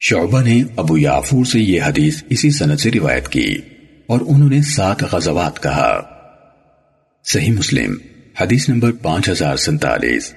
شعبہ نے ابو یافور سے یہ حدیث اسی سند سے روایت کی اور انہوں نے سات غزوات کہا۔ صحیح مسلم، حدیث نمبر پانچ ہزار سنتالیس۔